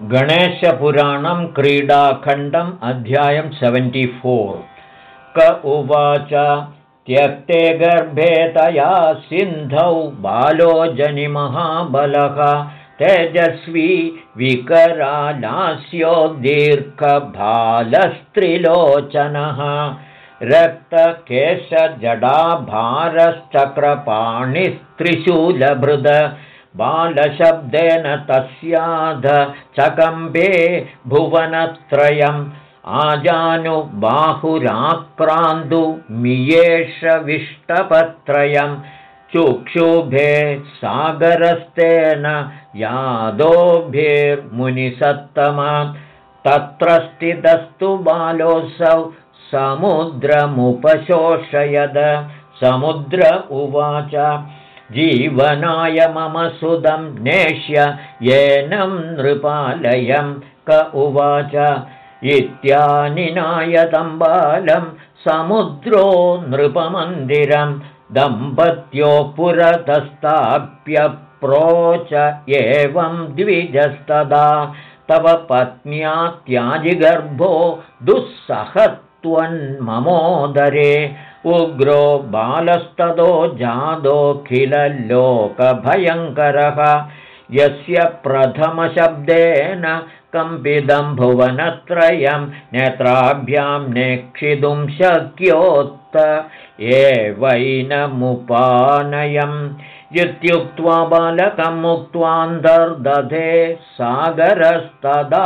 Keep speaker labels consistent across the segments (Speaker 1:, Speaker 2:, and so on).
Speaker 1: गणेशपुराणं क्रीडाखण्डम् अध्यायं सेवेण्टिफोर् क उवाच त्यक्ते गर्भे तया सिन्धौ बालो जनिमहाबलः तेजस्वी विकरालास्यो दीर्घभालस्त्रिलोचनः रक्तकेशजडाभारश्चक्रपाणिस्त्रिशूलभृद बालशब्देन तस्याध चकम्बे भुवनत्रयम् आजानुबाहुराक्रान्तु मियेषविष्टपत्रयं चुक्षुभे सागरस्तेन यादोभिर्मुनिसत्तमा तत्र स्थितस्तु बालोऽसौ समुद्रमुपशोषयद। समुद्र उवाच जीवनाय मम सुदं नेष्य येनं नृपालयं क उवाच। इत्यानिनायतं बालं समुद्रो नृपमन्दिरं दम्पत्यो पुरतस्ताप्यप्रोच एवं द्विजस्तदा। तव पत्न्या त्याजिगर्भो दुःसहत्वन्ममोदरे उग्रो बालस्तदो जादोऽखिलोकभयङ्करः यस्य प्रथमशब्देन कम्पिदं भुवनत्रयं नेत्राभ्यां नेक्षितुं शक्योत्त एवैनमुपानयम् इत्युक्त्वा बालकं मुक्त्वान्तर्दधे सागरस्तदा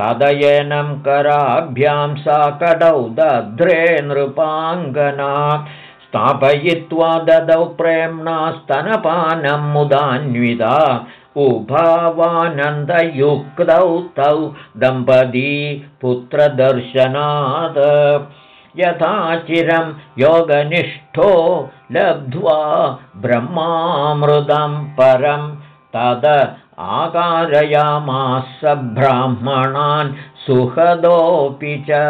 Speaker 1: तदयनं कराभ्यां सा कडौ दध्रे नृपाङ्गना स्थापयित्वा ददौ प्रेम्णा स्तनपानं मुदान्विता। उभावानन्दयुक्तौ तौ दम्पती पुत्रदर्शनात्। यथा चिरं योगनिष्ठो लब्ध्वा ब्रह्मामृदं परं तद आकारयामास ब्राह्मणान् सुहदोऽपि च।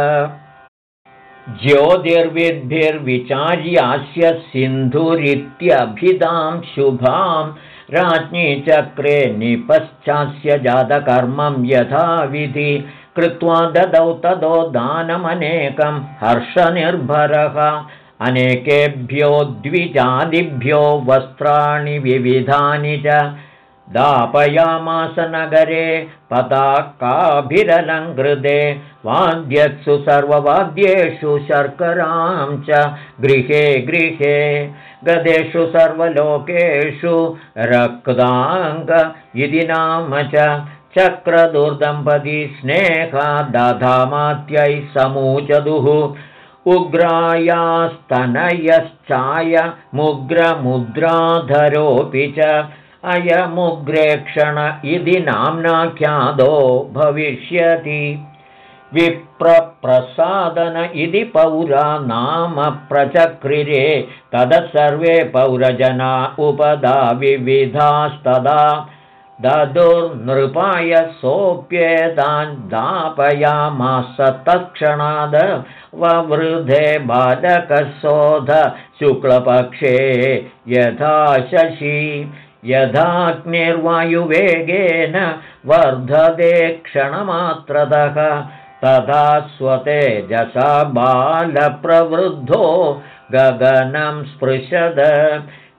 Speaker 1: ज्योतिर्विद्भिर्विचार्यास्य सिन्धुरित्यभिधां शुभां राज्ञी चक्रे निपश्चास्य जातकर्मं यथाविधि कृत्वा ददौ तदो दानमनेकं हर्षनिर्भरः। अनेकेभ्यो द्विजादिभ्यो वस्त्राणि विविधानि च दापयामासनगरे पताकाभिरलङ्कृते वाद्यत्सु सर्ववाद्येषु शर्करां च गृहे गृहे गदेषु सर्वलोकेषु रक्ताङ्ग इति नाम च चक्रदुर्दम्पती स्नेहा दधामात्यै समूचदुः उग्रायास्तनयश्चाय मुग्रमुद्राधरोऽपि च अयमुग्रेक्षण इति नाम्नाख्यादो भविष्यति। विप्रप्रसादन इति पौरा नाम प्रचक्रिरे ततः सर्वे पौरजना उपदा विविधास्तदा। ददुर्नृपाय सोऽप्येतान् दापयामास तत्क्षणाद ववृधे बालकशोध शुक्लपक्षे यथा शशि यथाग्निर्वायुवेगेन वर्धते क्षणमात्रतः तथा स्वतेजसा बालप्रवृद्धो गगनं स्पृशद।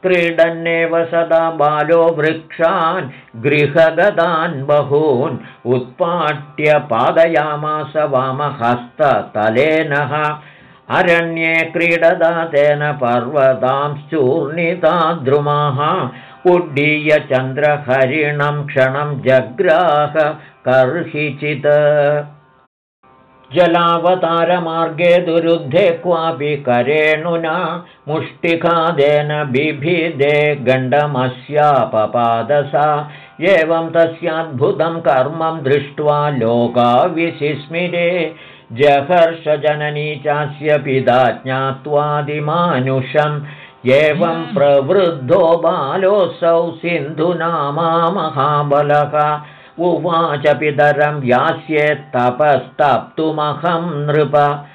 Speaker 1: क्रीडन्नेव सदा बालो वृक्षान् गृहगदान् बहून् उत्पाट्य पादयामास वामहस्ततलेनः अरण्ये क्रीडदा तेन पर्वतांश्चूर्णिता द्रुमाः उड्डीय चन्द्रहरिणं क्षणं जग्राह कर्हिचित् जलावतारमार्गे दुरुद्धे क्वापि करेणुना मुष्टिखादेन बिभिदे गण्डमस्यापपादसा। एवं तस्याद्भुतं कर्मं दृष्ट्वा लोकाविसिस्मिरे जहर्षजननी चास्य पिता ज्ञात्वादिमानुषम् एवं प्रवृद्धो बालोऽसौ सिन्धुनामा महाबलः। उवाच पितरं यास्येत्तपस्तप्तुमहं नृप।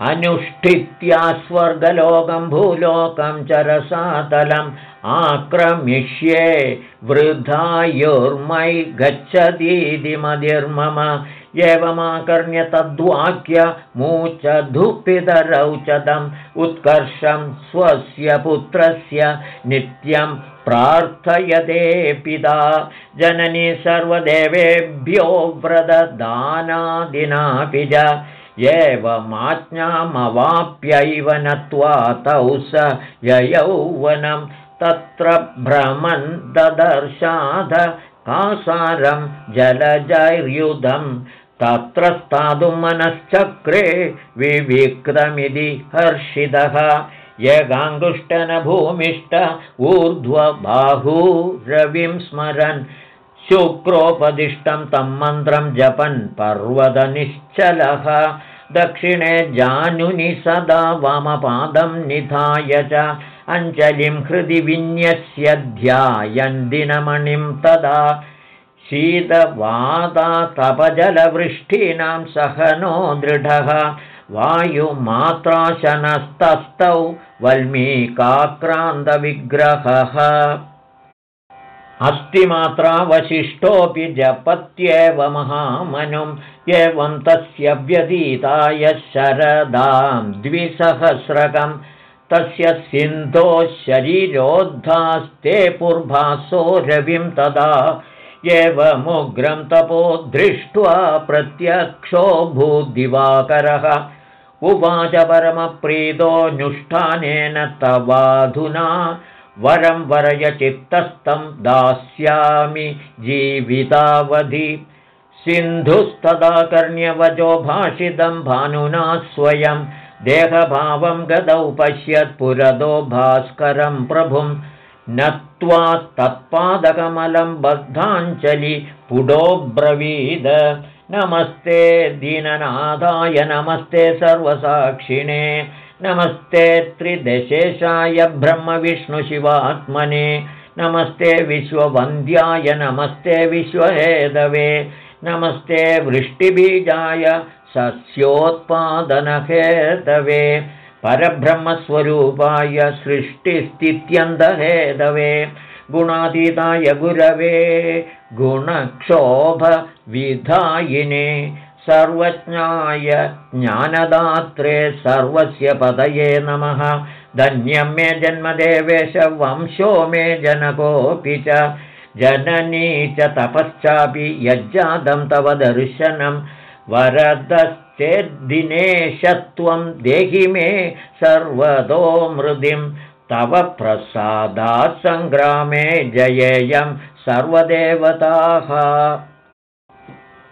Speaker 1: अनुष्ठित्या स्वर्गलोकं भूलोकं च रसातलम् आक्रमिष्ये। वृद्धायुर्मयि गच्छतीति मदिर्मम एवमाकर्ण्य तद्वाक्य मूचधुपितरौचदम् उत्कर्षं स्वस्य पुत्रस्य नित्यं प्रार्थयते पिता। जननी सर्वदेवेभ्यो व्रतदानादिनापि च एवमाज्ञामवाप्यैव नत्वा तौ स ययौवनं तत्र भ्रमन् ददर्शाध कासारं जलजैर्युधं तत्र स्थातुमनश्चक्रे विविक्तमिति हर्षितः। यगाङ्गुष्टन भूमिष्ठ ऊर्ध्वबाहूरविं स्मरन्। शुक्रोपदिष्टं तं मन्त्रं जपन् पर्वतनिश्चलः। दक्षिणे जानुनि सदा वामपादं निधाय च। अञ्जलिं हृदि विन्यस्य ध्यायन् दिनमणिं तदा शीतवादातपजलवृष्टीनां सहनो दृढः। वायुमात्राशनस्तस्थौ वल्मीकाक्रान्तविग्रहः। अस्तिमात्रावशिष्टोऽपि जपत्येव महामनुम् एवं तस्य व्यतीताय शरदां द्विसहस्रकं। तस्य सिन्धोः शरीरोद्धास्ते पूर्भासो रविं तदा एवमुग्रं तपो दृष्ट्वा प्रत्यक्षो भूदिवाकरः। उवाच परमप्रीतोऽनुष्ठानेन तवाधुना वरं वरयचित्तस्थं दास्यामि जीवितावधि। सिन्धुस्तदा कर्ण्यवचो भाषितं भानुना स्वयं देहभावं गदौ पश्यत्पुरदो भास्करं प्रभुं नत्वा तत्पादकमलं बद्धाञ्जलि पुडोब्रवीद। नमस्ते दीननादाय नमस्ते सर्वसाक्षिणे। नमस्ते त्रिदशेशाय ब्रह्मविष्णुशिवात्मने। नमस्ते विश्ववन्द्याय नमस्ते विश्वहेदवे। नमस्ते वृष्टिबीजाय सस्योत्पादनहेतवे परब्रह्मस्वरूपाय सृष्टिस्थित्यन्तहेदवे गुणातीताय गुरवे गुणक्षोभविधायिने सर्वज्ञाय ज्ञानदात्रे सर्वस्य पदये नमः। धन्यं मे जन्मदेवेश वंशो मे जनकोऽपि च। जननी च तपश्चापि यज्जातं तव दर्शनं वरदश्चेद्दिनेशत्वं देहि मे सर्वतो मृदिं। तव प्रसादात् सङ्ग्रामे जयेयं सर्वदेवताः।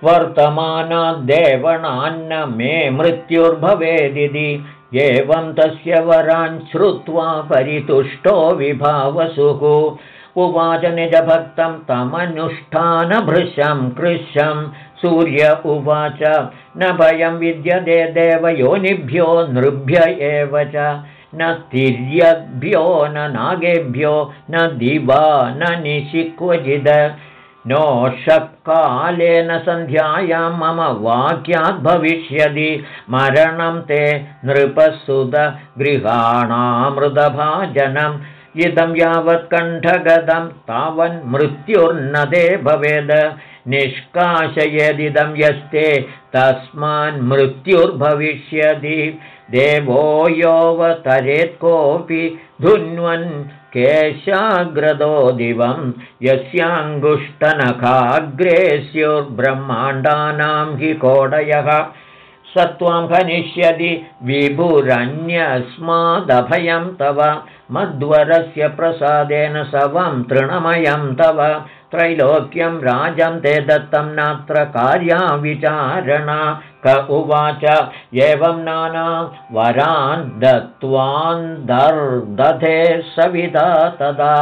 Speaker 1: वर्तमानाद्देवणान्न मे मृत्युर्भवेदिति। एवं तस्य वरान् श्रुत्वा परितुष्टो विभावसुः। उवाच निजभक्तं तमनुष्ठानभृशं कृशं सूर्य उवाच। न भयं विद्यते देवयोनिभ्यो नृभ्य एव च। न तिर्यभ्यो न नागेभ्यो न दिवा न निशिक्वजिद नोषकालेन सन्ध्यायां मम वाक्याद्भविष्यति मरणं ते नृपसुतगृहाणामृतभाजनम् इदं यावत् कण्ठगतं तावन्मृत्युर्नदे भवेद् निष्काशयदिदं यस्ते तस्मान्मृत्युर्भविष्यति देवो योऽवतरेत् कोऽपि धुन्वन् केशाग्रदो दिवं यस्याङ्गुष्ठनखाग्रे स्युर्ब्रह्माण्डानां हि कोडयः। स त्वां खनिष्यति विभुरन्यस्मादभयं तव। मध्वरस्य प्रसादेन सवं तृणमयं तव त्रैलोक्यं राजं ते दत्तं नात्र कार्याविचारणा क उवाच एवं नाना वरान् दत्त्वान्दर्दधे सविधा तदा।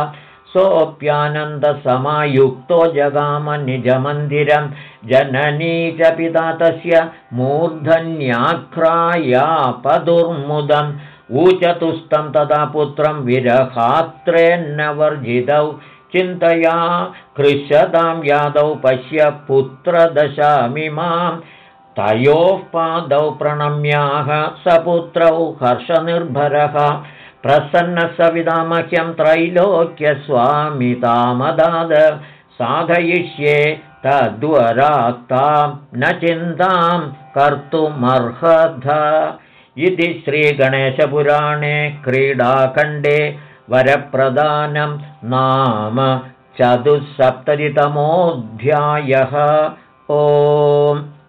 Speaker 1: सोऽप्यानन्दसमायुक्तो जगामनिजमन्दिरं जननी च पिता तस्य मूर्धन्याघ्रायापदुर्मुदम् ऊचतुस्तं तदा पुत्रं विरहात्रेन्न वर्जितौ चिन्तया कृशतां यादौ पश्य पुत्रदशामिमां तयोः पादौ प्रणम्याः सपुत्रौ हर्षनिर्भरः। प्रसन्नसविदामह्यं त्रैलोक्यस्वामितामदाद। साधयिष्ये तद्वराक्तां न चिन्तां कर्तुमर्हथ। इति श्रीगणेशपुराणे क्रीडाखण्डे वरप्रदानं नाम चतुस्सप्ततितमोऽध्यायः ओम्